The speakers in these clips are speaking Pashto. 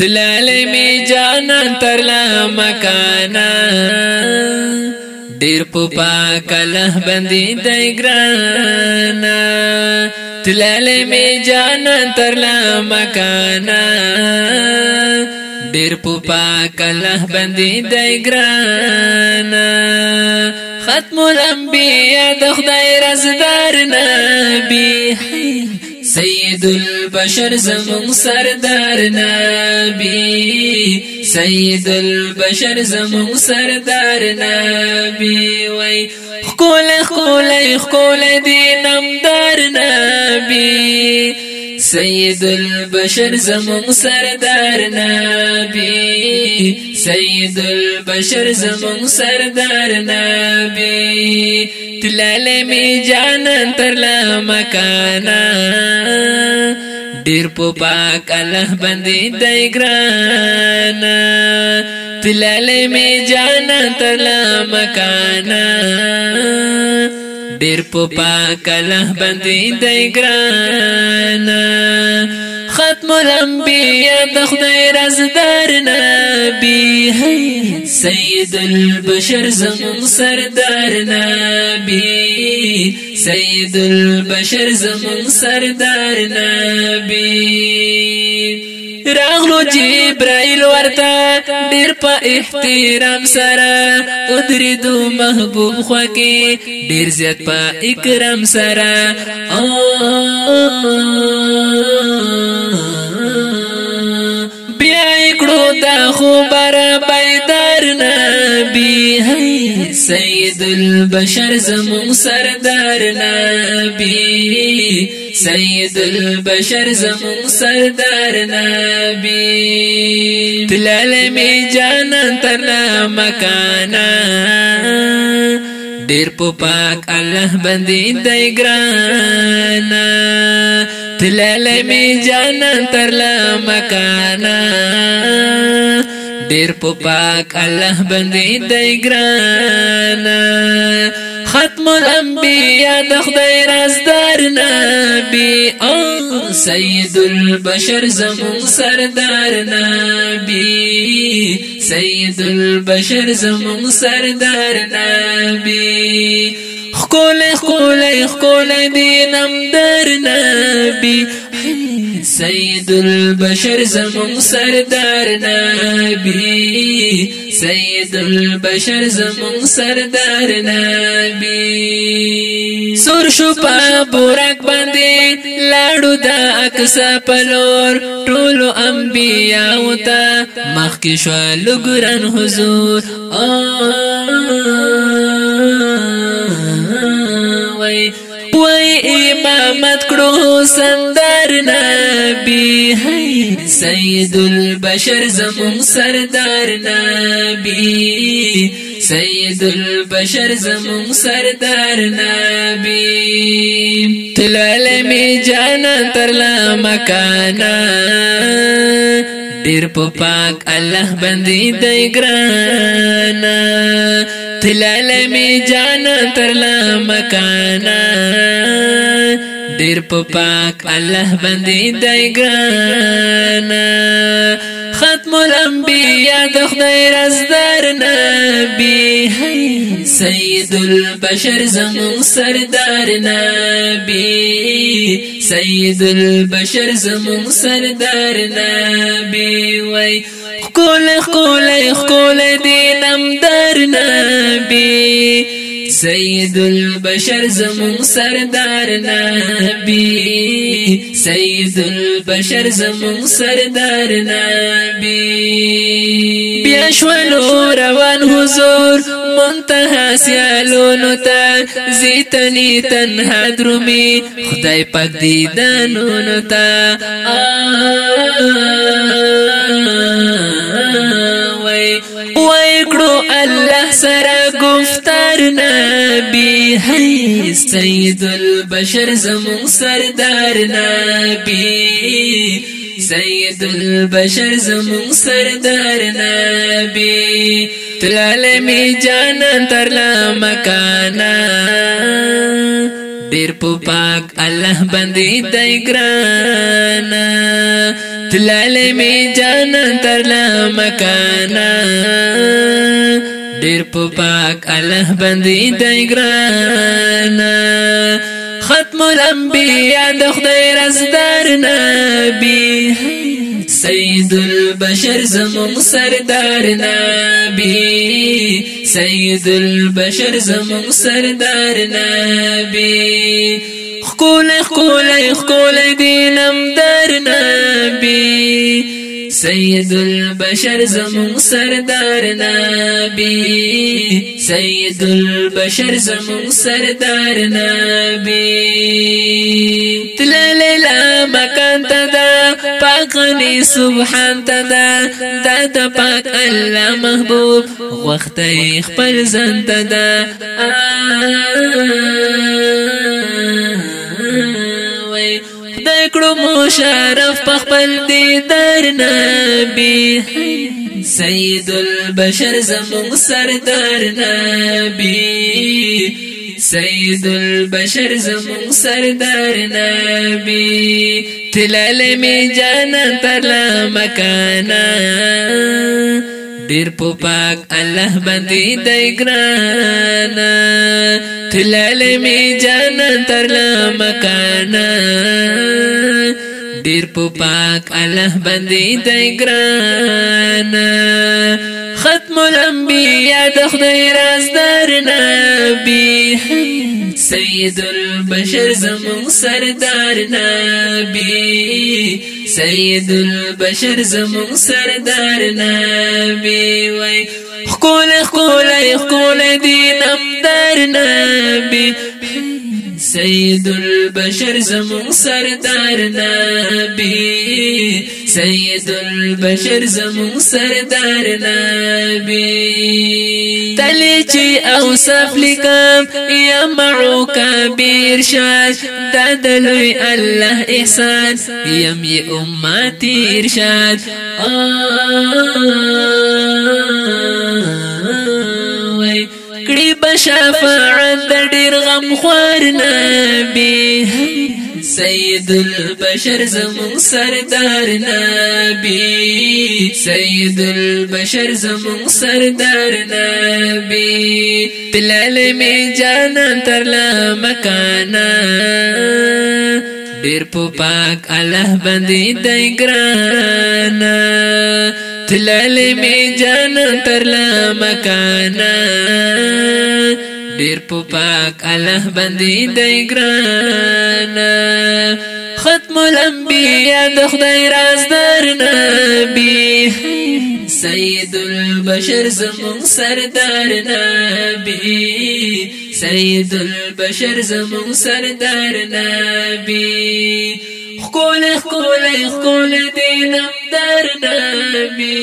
تلالی می جانا ترلا مکانا دیر پو پاک اللہ بندی دیگرانا تلالی می جانا ترلا مکانا دیر پو پاک اللہ بندی دیگرانا ختم الانبیاء دخدای رزدار نبی حیل سيد البشر زمون سردار نبي سيد البشر زمون سردار نبي وي خکول خکول خکول دي نمدار نبي سید البشر زمون سردار نبی سید البشر زمون سردار نبی تلاله می جانان تر لا مکانا ډیر په پاک الله باندې دای ګران تلاله می جانان تر لا مکانا ډیر په پاکله باندې دای ګران ختم الانبیاء د خدای رازدار نبی هی سید البشر زمون سردار نبی سید البشر زمون سردار نبی راغلو جبرائیل ورته ډیر په احترام سره ودریدو محبوب خوکه ډیر زیات په اکرام سره او دا خبر بیدار نبی ہے سید البشر زمون سردار نبی سید البشر زمون سردار نبی تلال می جانا تنا مکانا ډیر په پاک الله باندې دای ګرانا تلاله می جانان تر لا مکانا ډیر په پاک الله باندې دی ګران ختم الانبیاء د خدای رازدار نبی او سید البشر زمون سردار نبی سید البشر زمون سردار نبی خکول خکول خکول دینم در نبی سید البشر زمون سردار نبی سید البشر زمون سردار نبی سور شو په بورک باندې لاړو دا اکس پلور ټولو انبیا او تا مخکې شو لګران حضور آه قیامت کړو سندر نبی هي سید البشر زمون سردار نبی سید البشر زمون سردار نبی تلال می جانا ترلا مکانا ډیر په پاک الله باندې د ګرانا تلاله می جانا ترلا مکانا ډیر په پاک الله باندې دای ګران ختم الانبیاء د خدای رزدار نبی سید البشر زمون سردار نبی سید البشر زمون سردار نبی وای خکول خکول خکول دینم در نبی سيد البشر زمون سردار نبي سيد البشر زمون سردار نبي بیاشولو روان حضور منتها سیالونو تا زيتني تنها درومی خداي پاك دیدانونو تا آه وي سره گفتار نبی هی سید البشر زمون سردار نبی سید البشر زمون سردار نبی تلاله می جانان ترلا مکانا ډیر په پاک الله باندې دای ګران تلاله می جان تر لا مکانا دیر پو پاک الله بندی دی گرانا ختم الانبیاء د خدای رزدار نبی سید البشر زمون سردار نبی سید البشر زمون سردار نبی خکول خکول خکول دینم در نبی سید البشر زمون سردار نبی سید البشر زمون سردار نبی تلالیلا مکان تدا پاقنی سبحان تدا دادا پاک اللہ محبوب وقت ایخ پر زن تدا آه د کړو مشرف په خپل دیدار نبی سید البشر زمون سردار نبی سید البشر زمون سردار نبی تلال می جانا تلا مکانا دیر پو پاک الله باندې د ګران تلل می جان تر مکانا دیر پو پاک الله باندې د ګران ختم الانبیاء د خدای راز در نبی سید البشر زمون سردار نبی سيد البشر زمون سردار نبي وي خقول خقول خقول دين أمدار نبي سيد البشر زمون سردار نبي سيد البشر زمون سردار نبي تلی او اوصف يا یا معو کبیر الله احسان یم ی امتی ارشاد آه بشفاعت ډیر غم خور نبی سید البشر زمون سردار نبی سید البشر زمون سردار نبی بلال می جانا تر لا مکانا ډیر په پاک الله باندې دای ګرانا تلل می جانا تر لا مکانا دیر پو پاک الله باندې دی ګران ختم الانبیاء د خدای راز در نبی سید البشر زمون سردار نبی سید البشر زمون سردار نبی خکول خکول خکول دینم در نبی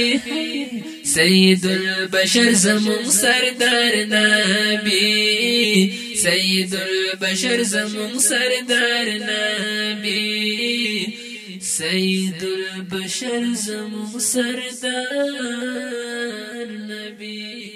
سید البشر زمون سردار نبی سید البشر زمون سردار نبی سید البشر زمون سردار نبی